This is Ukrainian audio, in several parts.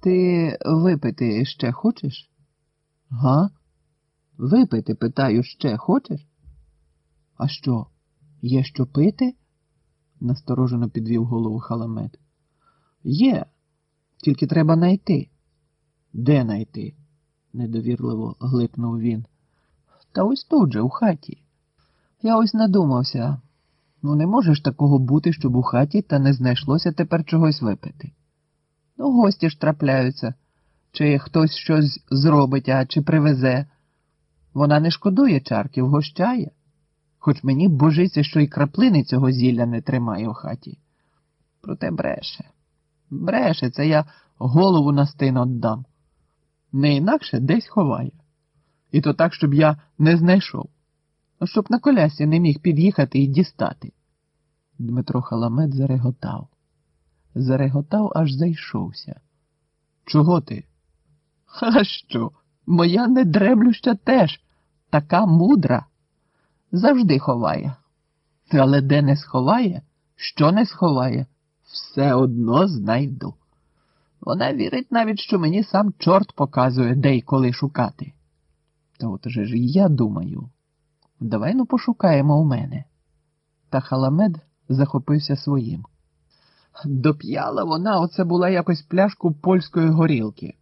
Ти випити ще хочеш? Га? Випити, питаю, ще хочеш? А що, є що пити? насторожено підвів голову халамет. Є, тільки треба найти. Де найти? недовірливо глипнув він. Та ось тут же, у хаті. Я ось надумався. Ну, не може ж такого бути, щоб у хаті та не знайшлося тепер чогось випити. Ну, гості ж трапляються, чи хтось щось зробить, а чи привезе. Вона не шкодує чарки, вгощає. Хоч мені божиться, що й краплини цього зілля не тримає у хаті. Проте бреше. Бреше, це я голову на стин отдам. Не інакше десь ховає. І то так, щоб я не знайшов. Ну, щоб на колясі не міг під'їхати і дістати. Дмитро Халамет зареготав. Зареготав, аж зайшовся. Чого ти? А що? Моя недремлюща теж така мудра. Завжди ховає. Але де не сховає, що не сховає, все одно знайду. Вона вірить навіть, що мені сам чорт показує, де й коли шукати. Та от же ж я думаю, давай ну пошукаємо у мене. Та халамед захопився своїм. Доп'яла вона, оце була якось пляшку польської горілки.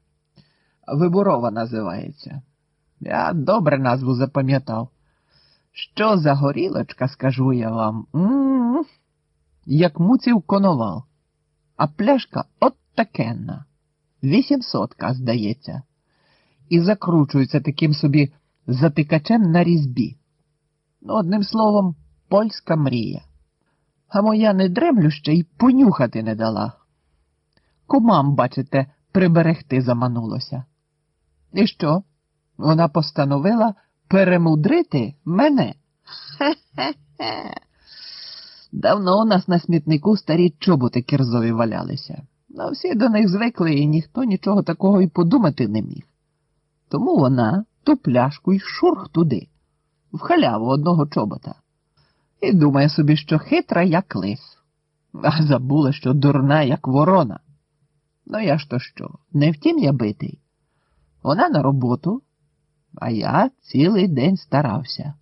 Виборова називається. Я добре назву запам'ятав. Що за горілочка, скажу я вам, М-м-м. як муців коновал, а пляшка от такенна. Вісімсотка, здається, і закручується таким собі затикачем на різьбі. Ну, одним словом, польська мрія. А моя не дремлю ще й понюхати не дала. Кумам, бачите, приберегти заманулося. І що? Вона постановила перемудрити мене. Хе-хе-хе. Давно у нас на смітнику старі чоботи кірзові валялися. Ну, всі до них звикли, і ніхто нічого такого і подумати не міг. Тому вона ту пляшку й шурх туди, в халяву одного чобота, і думає собі, що хитра, як лис, а забула, що дурна, як ворона. Ну я ж то що, не втім я битий. Вона на роботу, а я цілий день старався.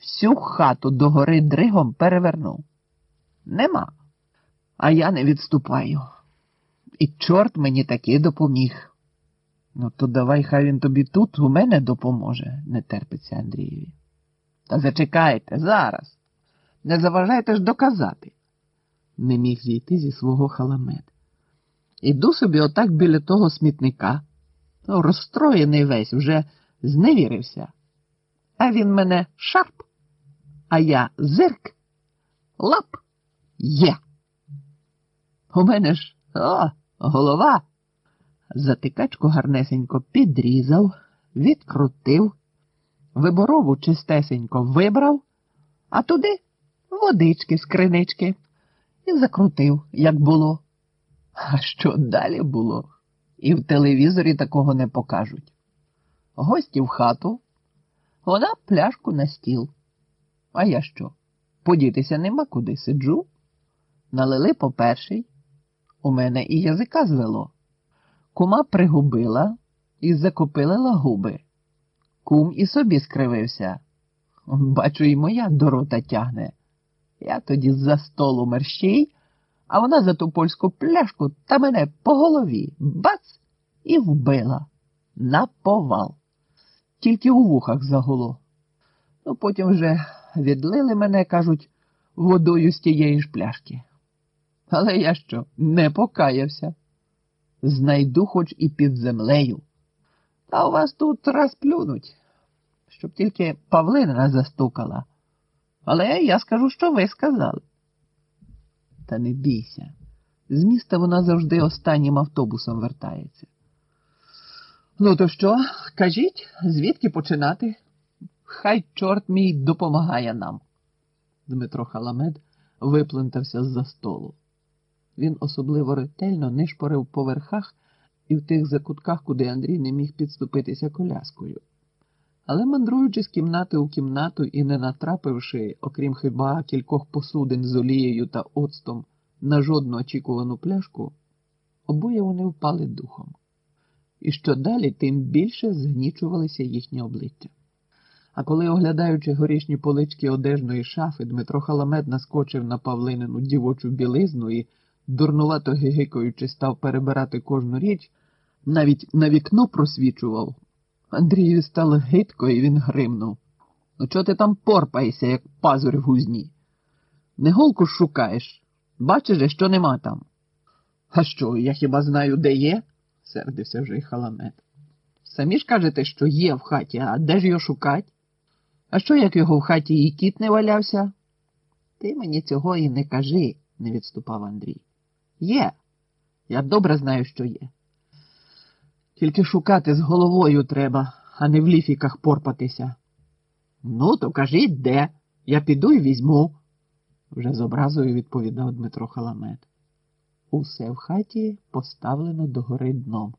Всю хату догори дригом перевернув. Нема. А я не відступаю. І чорт мені таки допоміг. Ну, то давай хай він тобі тут у мене допоможе, не терпиться Андрієві. Та зачекайте зараз. Не заважайте ж доказати. Не міг зійти зі свого халамет. Іду собі отак біля того смітника, ну, розстроєний весь, вже зневірився. А він мене шарп, а я зирк, лап є. У мене ж о, голова. Затикачку гарнесенько підрізав, відкрутив, виборову чистесенько вибрав, а туди водички з кринички і закрутив, як було. А що далі було? І в телевізорі такого не покажуть. Гості в хату, вона пляшку на стіл. А я що? Подітися нема куди сиджу. Налили по перший. У мене і язика звело. Кума пригубила і закопилила губи. Кум і собі скривився. Бачу, і моя до рота тягне. Я тоді за столу мерщій, а вона за ту польську пляшку та мене по голові бац і вбила. На повал. Тільки у вухах загуло. Ну, потім вже відлили мене, кажуть, водою з тієї ж пляшки. Але я що, не покаявся. Знайду хоч і під землею. Та у вас тут раз плюнуть, щоб тільки Павлина застукала. Але я скажу, що ви сказали. Та не бійся. З міста вона завжди останнім автобусом вертається. Ну, то що, кажіть, звідки починати? Хай чорт мій допомагає нам. Дмитро Халамед виплентався з-за столу. Він особливо ретельно нишпорив по верхах і в тих закутках, куди Андрій не міг підступитися коляскою. Але, мандруючи з кімнати у кімнату і не натрапивши, окрім хіба кількох посудин з олією та оцтом, на жодну очікувану пляшку, обоє вони впали духом. і що далі, тим більше згнічувалися їхні обличчя. А коли, оглядаючи горішні полички одежної шафи, Дмитро Халамет наскочив на Павлинину дівочу білизну і, дурнувато гигикаючи, став перебирати кожну річ, навіть на вікно просвічував. Андрію стало гидко, і він гримнув. Ну, чого ти там порпаєшся, як пазурь в гузні? Не голку шукаєш. Бачиш, що нема там. А що, я хіба знаю, де є? сердився вже й халамет. Самі ж кажете, що є в хаті, а де ж його шукать? А що, як його в хаті і кіт не валявся? Ти мені цього і не кажи, не відступав Андрій. Є. Я добре знаю, що є. Тільки шукати з головою треба, а не в ліфіках порпатися. Ну, то кажіть де. Я піду і візьму, вже з образою відповідав Дмитро Халамет. Усе в хаті поставлено догори дном.